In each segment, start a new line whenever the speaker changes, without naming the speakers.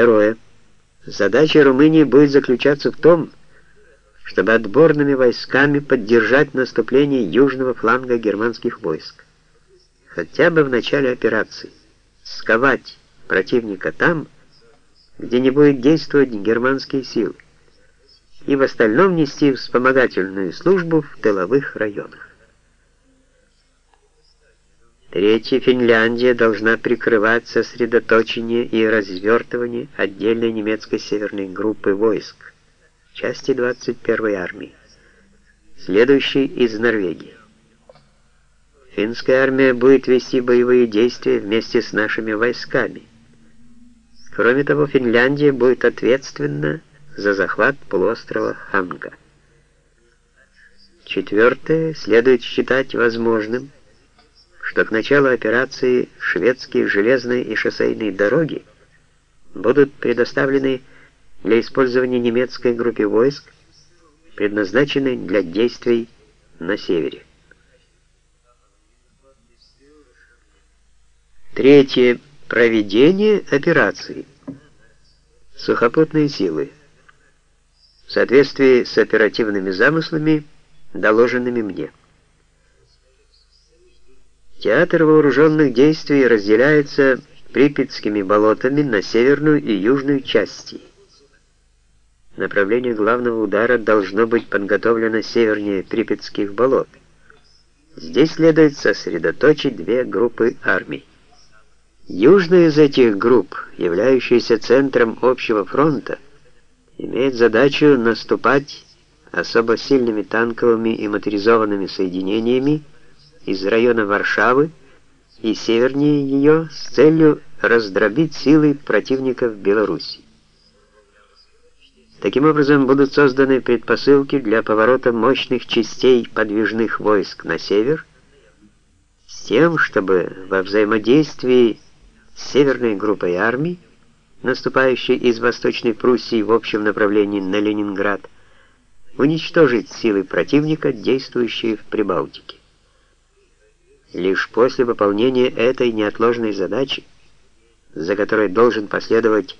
Второе. Задача Румынии будет заключаться в том, чтобы отборными войсками поддержать наступление южного фланга германских войск. Хотя бы в начале операции. Сковать противника там, где не будет действовать германские силы, и в остальном нести вспомогательную службу в тыловых районах. Третье. Финляндия должна прикрывать сосредоточение и развертывание отдельной немецкой северной группы войск, части 21-й армии, следующей из Норвегии. Финская армия будет вести боевые действия вместе с нашими войсками. Кроме того, Финляндия будет ответственна за захват полуострова Ханга. Четвертое. Следует считать возможным, что к началу операции шведские железные и шоссейные дороги будут предоставлены для использования немецкой группе войск, предназначенной для действий на севере. Третье. Проведение операции. Сухопутные силы. В соответствии с оперативными замыслами, доложенными мне. Театр вооруженных действий разделяется Припятскими болотами на северную и южную части. Направление главного удара должно быть подготовлено севернее Припятских болот. Здесь следует сосредоточить две группы армий. Южная из этих групп, являющаяся центром общего фронта, имеет задачу наступать особо сильными танковыми и моторизованными соединениями из района Варшавы и севернее ее с целью раздробить силы противника в Беларуси. Таким образом, будут созданы предпосылки для поворота мощных частей подвижных войск на север, с тем, чтобы во взаимодействии с северной группой армий, наступающей из Восточной Пруссии в общем направлении на Ленинград, уничтожить силы противника, действующие в Прибалтике. Лишь после выполнения этой неотложной задачи, за которой должен последовать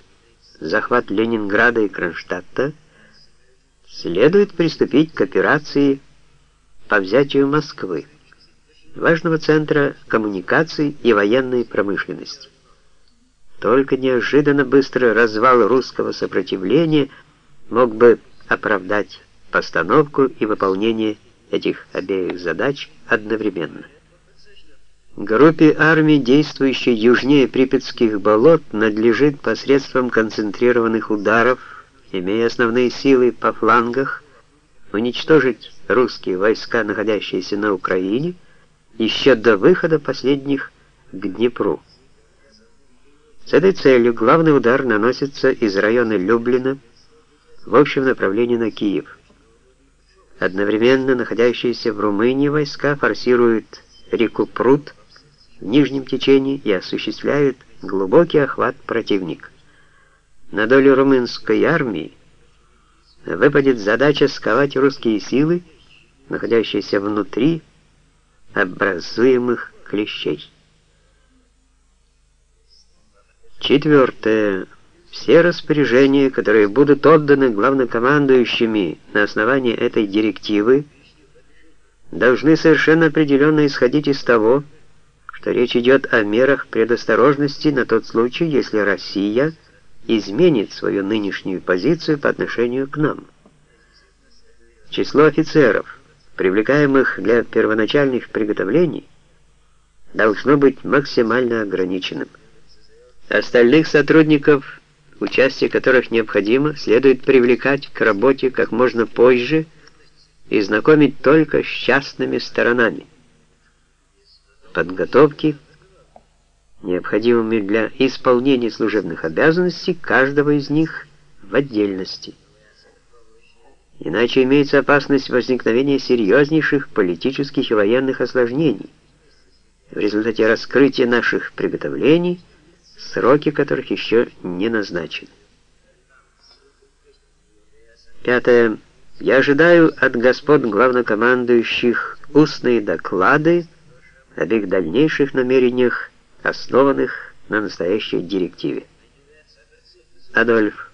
захват Ленинграда и Кронштадта, следует приступить к операции по взятию Москвы, важного центра коммуникаций и военной промышленности. Только неожиданно быстрый развал русского сопротивления мог бы оправдать постановку и выполнение этих обеих задач одновременно. Группе армий, действующей южнее Припятских болот, надлежит посредством концентрированных ударов, имея основные силы по флангах, уничтожить русские войска, находящиеся на Украине, еще до выхода последних к Днепру. С этой целью главный удар наносится из района Люблина в общем направлении на Киев. Одновременно находящиеся в Румынии войска форсируют реку Прут, в нижнем течении и осуществляют глубокий охват противника. На долю румынской армии выпадет задача сковать русские силы, находящиеся внутри образуемых клещей. Четвертое. Все распоряжения, которые будут отданы главнокомандующими на основании этой директивы, должны совершенно определенно исходить из того, что речь идет о мерах предосторожности на тот случай, если Россия изменит свою нынешнюю позицию по отношению к нам. Число офицеров, привлекаемых для первоначальных приготовлений, должно быть максимально ограниченным. Остальных сотрудников, участие которых необходимо, следует привлекать к работе как можно позже и знакомить только с частными сторонами подготовки, необходимыми для исполнения служебных обязанностей каждого из них в отдельности. Иначе имеется опасность возникновения серьезнейших политических и военных осложнений в результате раскрытия наших приготовлений, сроки которых еще не назначены. Пятое. Я ожидаю от господ главнокомандующих устные доклады об их дальнейших намерениях, основанных на настоящей директиве. Адольф